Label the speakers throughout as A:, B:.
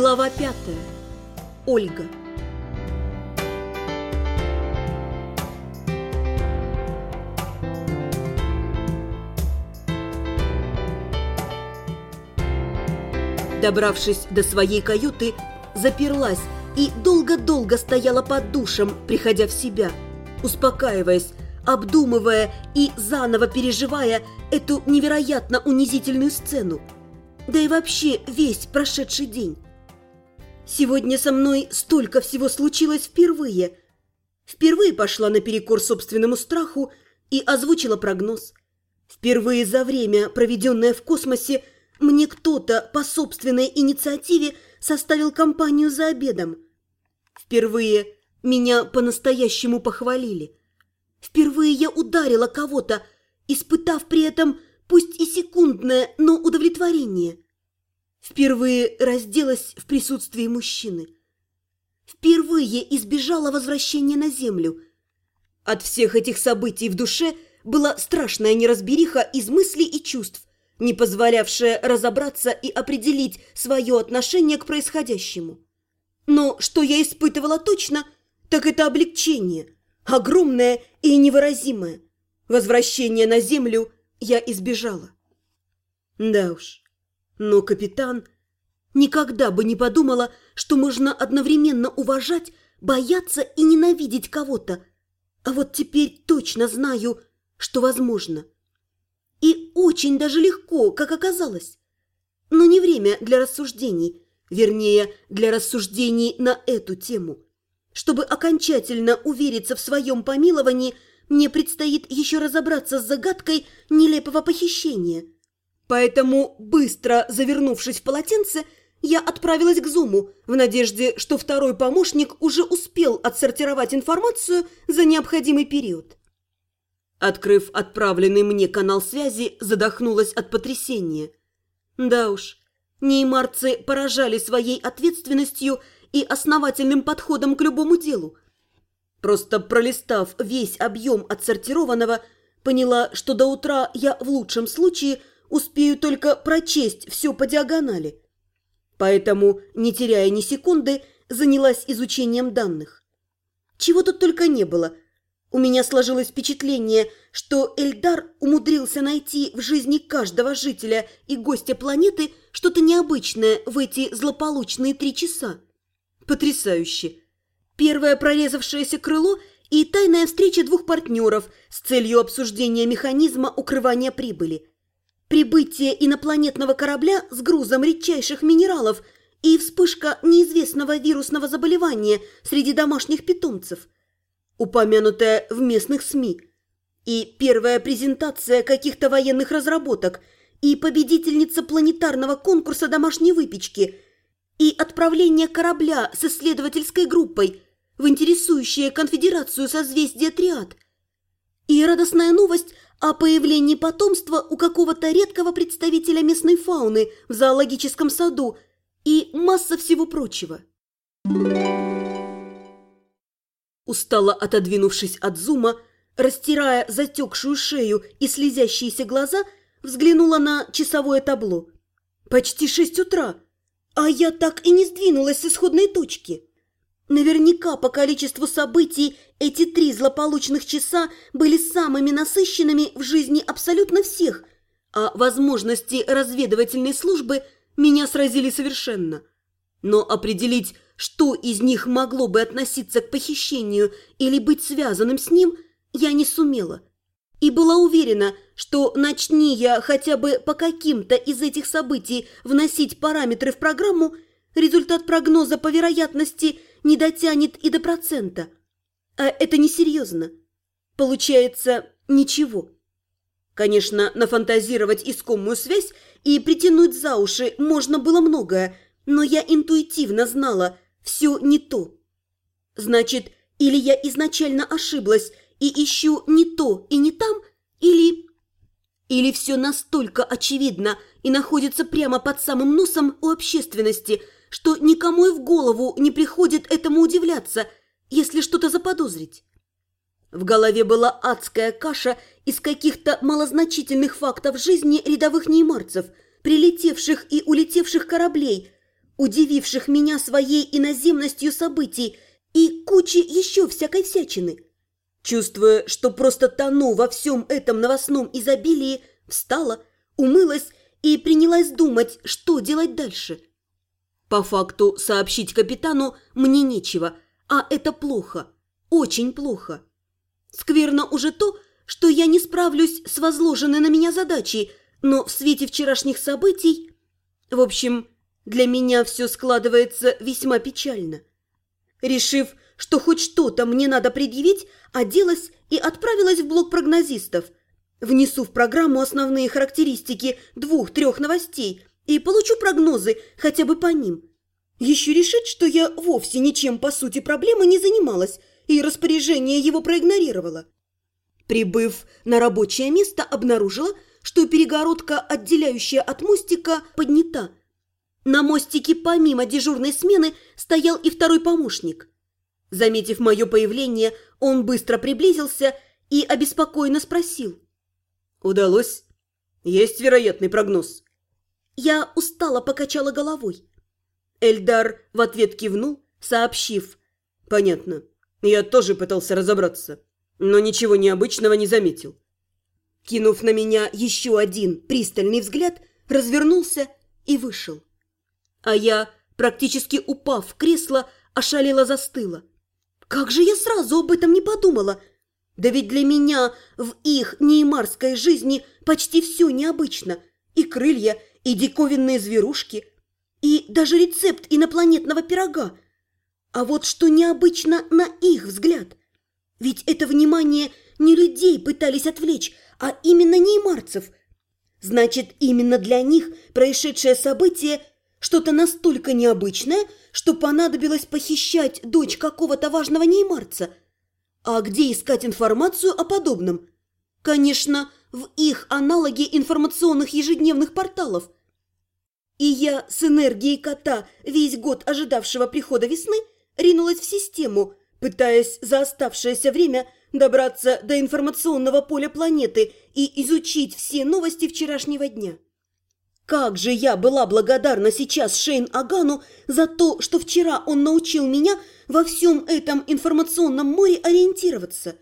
A: Глава пятая. Ольга. Добравшись до своей каюты, заперлась и долго-долго стояла под душем, приходя в себя, успокаиваясь, обдумывая и заново переживая эту невероятно унизительную сцену. Да и вообще весь прошедший день. Сегодня со мной столько всего случилось впервые. Впервые пошла наперекор собственному страху и озвучила прогноз. Впервые за время, проведенное в космосе, мне кто-то по собственной инициативе составил компанию за обедом. Впервые меня по-настоящему похвалили. Впервые я ударила кого-то, испытав при этом пусть и секундное, но удовлетворение. Впервые разделась в присутствии мужчины. Впервые избежала возвращения на землю. От всех этих событий в душе была страшная неразбериха из мыслей и чувств, не позволявшая разобраться и определить свое отношение к происходящему. Но что я испытывала точно, так это облегчение, огромное и невыразимое. Возвращение на землю я избежала. Да уж, но капитан никогда бы не подумала, что можно одновременно уважать, бояться и ненавидеть кого-то. А вот теперь точно знаю, что возможно. И очень даже легко, как оказалось. Но не время для рассуждений, вернее, для рассуждений на эту тему. Чтобы окончательно увериться в своем помиловании, мне предстоит еще разобраться с загадкой нелепого похищения. Поэтому, быстро завернувшись в полотенце, я отправилась к Зуму в надежде, что второй помощник уже успел отсортировать информацию за необходимый период. Открыв отправленный мне канал связи, задохнулась от потрясения. Да уж, неймарцы поражали своей ответственностью и основательным подходом к любому делу. Просто пролистав весь объем отсортированного, поняла, что до утра я в лучшем случае успею только прочесть все по диагонали. Поэтому, не теряя ни секунды, занялась изучением данных. Чего тут только не было – у меня сложилось впечатление, что Эльдар умудрился найти в жизни каждого жителя и гостя планеты что-то необычное в эти злополучные три часа. Потрясающе! Первое прорезавшееся крыло и тайная встреча двух партнеров с целью обсуждения механизма укрывания прибыли. Прибытие инопланетного корабля с грузом редчайших минералов и вспышка неизвестного вирусного заболевания среди домашних питомцев – упомянутая в местных СМИ, и первая презентация каких-то военных разработок, и победительница планетарного конкурса домашней выпечки, и отправление корабля с исследовательской группой в интересующее конфедерацию созвездия Триад, и радостная новость о появлении потомства у какого-то редкого представителя местной фауны в зоологическом саду и масса всего прочего. Устало отодвинувшись от зума, растирая затекшую шею и слезящиеся глаза, взглянула на часовое табло. Почти шесть утра, а я так и не сдвинулась с исходной точки. Наверняка по количеству событий эти три злополучных часа были самыми насыщенными в жизни абсолютно всех, а возможности разведывательной службы меня сразили совершенно. Но определить, что из них могло бы относиться к похищению или быть связанным с ним, я не сумела. И была уверена, что начни я хотя бы по каким-то из этих событий вносить параметры в программу, результат прогноза по вероятности не дотянет и до процента. А это несерьезно. Получается, ничего. Конечно, нафантазировать искомую связь и притянуть за уши можно было многое, но я интуитивно знала – все не то. Значит, или я изначально ошиблась и ищу не то и не там, или... Или все настолько очевидно и находится прямо под самым носом у общественности, что никому и в голову не приходит этому удивляться, если что-то заподозрить. В голове была адская каша из каких-то малозначительных фактов жизни рядовых неймарцев, прилетевших и улетевших кораблей – удививших меня своей иноземностью событий и кучей еще всякой всячины. Чувствуя, что просто тону во всем этом новостном изобилии, встала, умылась и принялась думать, что делать дальше. По факту сообщить капитану мне нечего, а это плохо, очень плохо. Скверно уже то, что я не справлюсь с возложенной на меня задачей, но в свете вчерашних событий... В общем, для меня все складывается весьма печально. Решив, что хоть что-то мне надо предъявить, оделась и отправилась в блок прогнозистов. Внесу в программу основные характеристики двух-трех новостей и получу прогнозы хотя бы по ним. Еще решить, что я вовсе ничем по сути проблемы не занималась и распоряжение его проигнорировала. Прибыв на рабочее место, обнаружила, что перегородка, отделяющая от мостика, поднята. На мостике помимо дежурной смены стоял и второй помощник. Заметив мое появление, он быстро приблизился и обеспокоенно спросил.
B: «Удалось? Есть вероятный прогноз?»
A: Я устало покачала головой. Эльдар в ответ кивнул, сообщив.
B: «Понятно. Я тоже пытался разобраться» но ничего необычного не заметил.
A: Кинув на меня еще один пристальный взгляд, развернулся и вышел. А я, практически упав в кресло, ошалела застыла. Как же я сразу об этом не подумала? Да ведь для меня в их неймарской жизни почти все необычно. И крылья, и диковинные зверушки, и даже рецепт инопланетного пирога. А вот что необычно на их взгляд. Ведь это внимание не людей пытались отвлечь, а именно неймарцев. Значит, именно для них происшедшее событие что-то настолько необычное, что понадобилось похищать дочь какого-то важного неймарца. А где искать информацию о подобном? Конечно, в их аналоге информационных ежедневных порталов. И я с энергией кота, весь год ожидавшего прихода весны, ринулась в систему – пытаясь за оставшееся время добраться до информационного поля планеты и изучить все новости вчерашнего дня. Как же я была благодарна сейчас Шейн Агану за то, что вчера он научил меня во всем этом информационном море ориентироваться.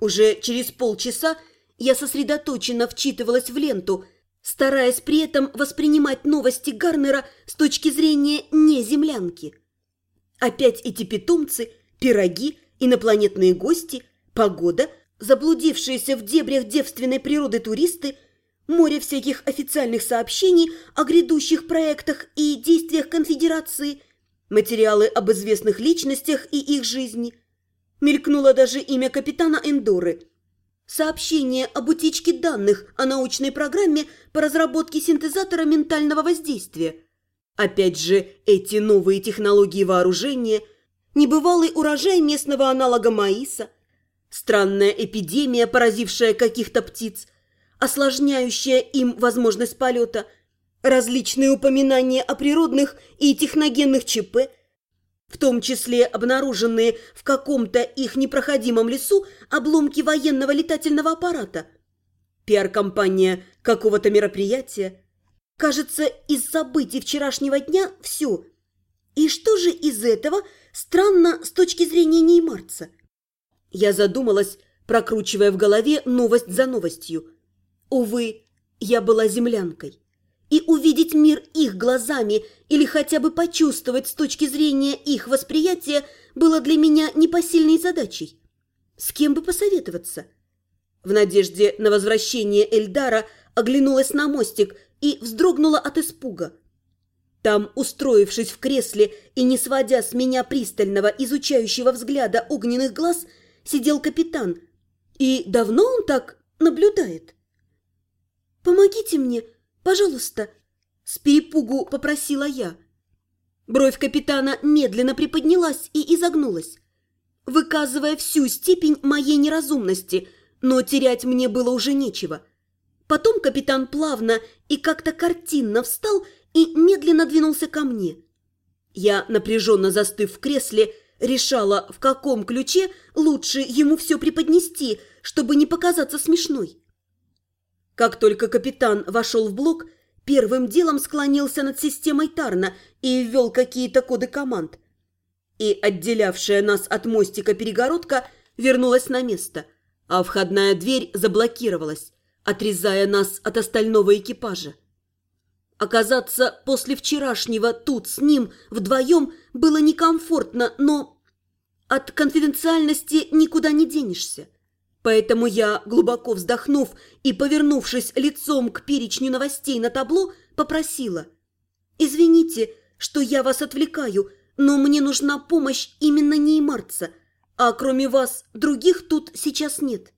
A: Уже через полчаса я сосредоточенно вчитывалась в ленту, стараясь при этом воспринимать новости Гарнера с точки зрения неземлянки. Опять эти питомцы – пироги, инопланетные гости, погода, заблудившиеся в дебрях девственной природы туристы, море всяких официальных сообщений о грядущих проектах и действиях конфедерации, материалы об известных личностях и их жизни. Мелькнуло даже имя капитана Эндоры. Сообщение об утечке данных о научной программе по разработке синтезатора ментального воздействия. Опять же, эти новые технологии вооружения – небывалый урожай местного аналога маиса, странная эпидемия, поразившая каких-то птиц, осложняющая им возможность полета, различные упоминания о природных и техногенных ЧП, в том числе обнаруженные в каком-то их непроходимом лесу обломки военного летательного аппарата, пиар-компания какого-то мероприятия. Кажется, из событий вчерашнего дня все. И что же из этого – Странно с точки зрения неймарца. Я задумалась, прокручивая в голове новость за новостью. Увы, я была землянкой. И увидеть мир их глазами или хотя бы почувствовать с точки зрения их восприятия было для меня непосильной задачей. С кем бы посоветоваться? В надежде на возвращение Эльдара оглянулась на мостик и вздрогнула от испуга. Там, устроившись в кресле и не сводя с меня пристального, изучающего взгляда огненных глаз, сидел капитан. И давно он так наблюдает? «Помогите мне, пожалуйста», — с перепугу попросила я. Бровь капитана медленно приподнялась и изогнулась, выказывая всю степень моей неразумности, но терять мне было уже нечего. Потом капитан плавно и как-то картинно встал и медленно двинулся ко мне. Я, напряженно застыв в кресле, решала, в каком ключе лучше ему все преподнести, чтобы не показаться смешной. Как только капитан вошел в блок, первым делом склонился над системой Тарна и ввел какие-то коды команд. И отделявшая нас от мостика перегородка вернулась на место, а входная дверь заблокировалась, отрезая нас от остального экипажа. Оказаться после вчерашнего тут с ним вдвоем было некомфортно, но от конфиденциальности никуда не денешься. Поэтому я, глубоко вздохнув и повернувшись лицом к перечню новостей на табло, попросила. «Извините, что я вас отвлекаю, но мне нужна помощь именно неймарца, а кроме вас других тут сейчас нет».